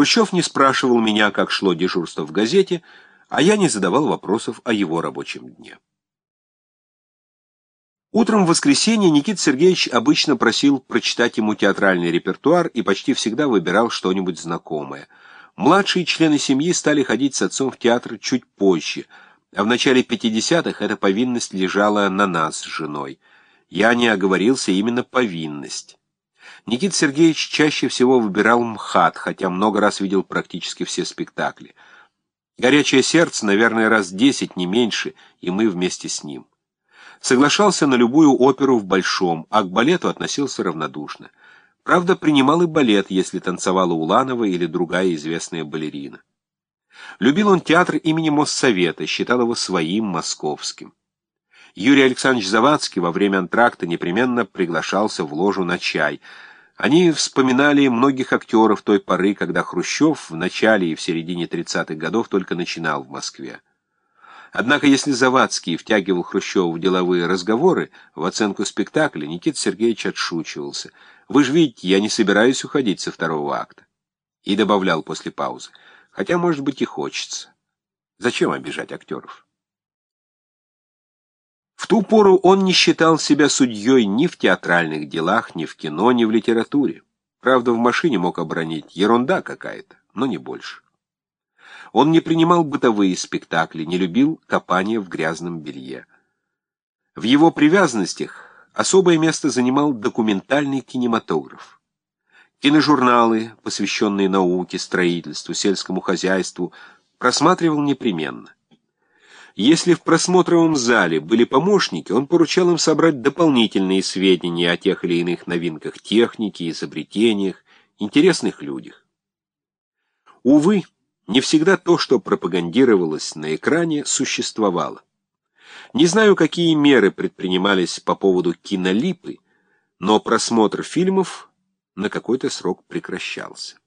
Хрущев не спрашивал меня, как шло дежурство в газете, а я не задавал вопросов о его рабочем дне. Утром в воскресенье Никит Сергеевич обычно просил прочитать ему театральный репертуар и почти всегда выбирал что-нибудь знакомое. Младшие члены семьи стали ходить с отцом в театр чуть позже, а в начале 50-х эта повинность лежала на нас с женой. Я не оговорился именно повинность. Никит Сергеевич чаще всего выбирал МХАТ, хотя много раз видел практически все спектакли. «Горячее сердце», наверное, раз десять, не меньше, и мы вместе с ним. Соглашался на любую оперу в Большом, а к балету относился равнодушно. Правда, принимал и балет, если танцевала Уланова или другая известная балерина. Любил он театр имени Моссовета, считал его своим, московским. Юрий Александрович Завадский во время антракта непременно приглашался в ложу на чай. Они вспоминали многих актеров той поры, когда Хрущев в начале и в середине 30-х годов только начинал в Москве. Однако, если Завадский втягивал Хрущева в деловые разговоры, в оценку спектакля, Никита Сергеевич отшучивался. «Вы же видите, я не собираюсь уходить со второго акта». И добавлял после паузы. «Хотя, может быть, и хочется. Зачем обижать актеров?» Ту пору он не считал себя судьей ни в театральных делах, ни в кино, ни в литературе. Правда, в машине мог обронить ерунда какая-то, но не больше. Он не принимал бытовые спектакли, не любил копания в грязном белье. В его привязанностях особое место занимал документальный кинематограф. Киножурналы, посвященные науке, строительству, сельскому хозяйству, просматривал непременно. Если в просмотровом зале были помощники, он поручал им собрать дополнительные сведения о тех или иных новинках техники, изобретениях, интересных людях. Увы, не всегда то, что пропагандировалось на экране, существовало. Не знаю, какие меры предпринимались по поводу кинолипы, но просмотр фильмов на какой-то срок прекращался.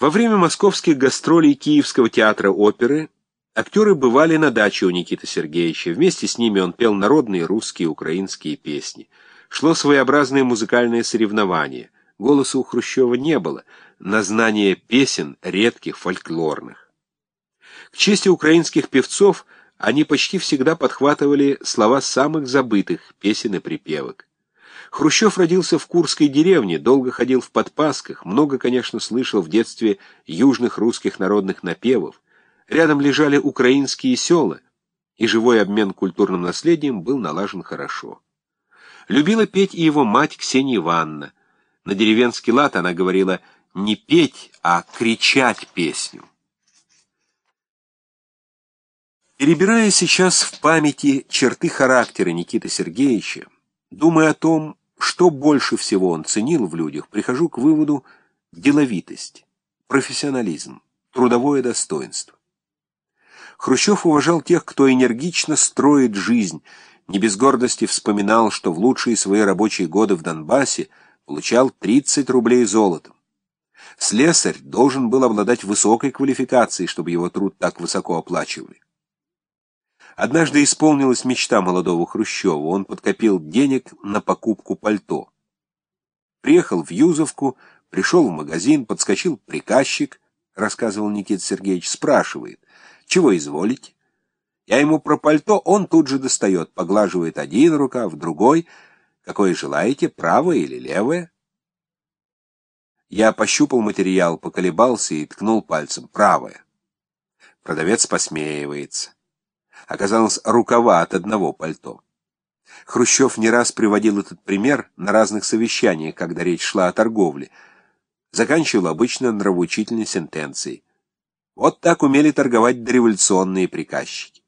Во время московских гастролей Киевского театра оперы актеры бывали на даче у Никиты Сергеевича. Вместе с ними он пел народные русские и украинские песни. Шло своеобразное музыкальное соревнование. Голоса у Хрущева не было — на знание песен редких фольклорных. К чести украинских певцов они почти всегда подхватывали слова самых забытых песен и припевок. Хрущев родился в Курской деревне, долго ходил в подпасках, много, конечно, слышал в детстве южных русских народных напевов. Рядом лежали украинские села, и живой обмен культурным наследием был налажен хорошо. Любила петь и его мать Ксения Ивановна. На деревенский лад она говорила не петь, а кричать песню. Перебирая сейчас в памяти черты характера Никиты Сергеевича, думая о том, что больше всего он ценил в людях, прихожу к выводу деловитость, профессионализм, трудовое достоинство. Хрущев уважал тех, кто энергично строит жизнь, не без гордости вспоминал, что в лучшие свои рабочие годы в Донбассе получал 30 рублей золотом. Слесарь должен был обладать высокой квалификацией, чтобы его труд так высоко оплачивали. Однажды исполнилась мечта молодого Хрущева. Он подкопил денег на покупку пальто. Приехал в Юзовку, пришел в магазин, подскочил приказчик, рассказывал Никита Сергеевич, спрашивает, чего изволите? Я ему про пальто, он тут же достает, поглаживает один рукав, другой. Какое желаете, правое или левое? Я пощупал материал, поколебался и ткнул пальцем. Правое. Продавец посмеивается. Оказалось, рукава от одного пальто. Хрущев не раз приводил этот пример на разных совещаниях, когда речь шла о торговле. Заканчивал обычно нравоучительной сентенцией. Вот так умели торговать дореволюционные приказчики.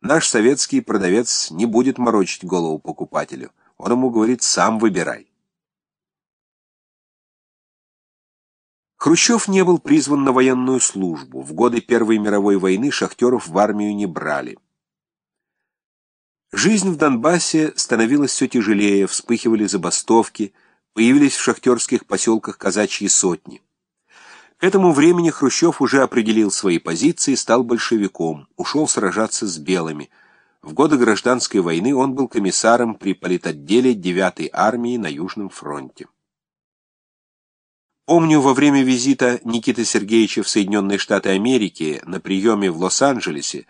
Наш советский продавец не будет морочить голову покупателю. Он ему говорит, сам выбирай. Хрущев не был призван на военную службу. В годы Первой мировой войны шахтеров в армию не брали. Жизнь в Донбассе становилась все тяжелее, вспыхивали забастовки, появились в шахтерских поселках казачьи сотни. К этому времени Хрущев уже определил свои позиции, стал большевиком, ушел сражаться с белыми. В годы гражданской войны он был комиссаром при политотделе 9-й армии на Южном фронте. Помню, во время визита Никиты Сергеевича в Соединенные Штаты Америки на приеме в Лос-Анджелесе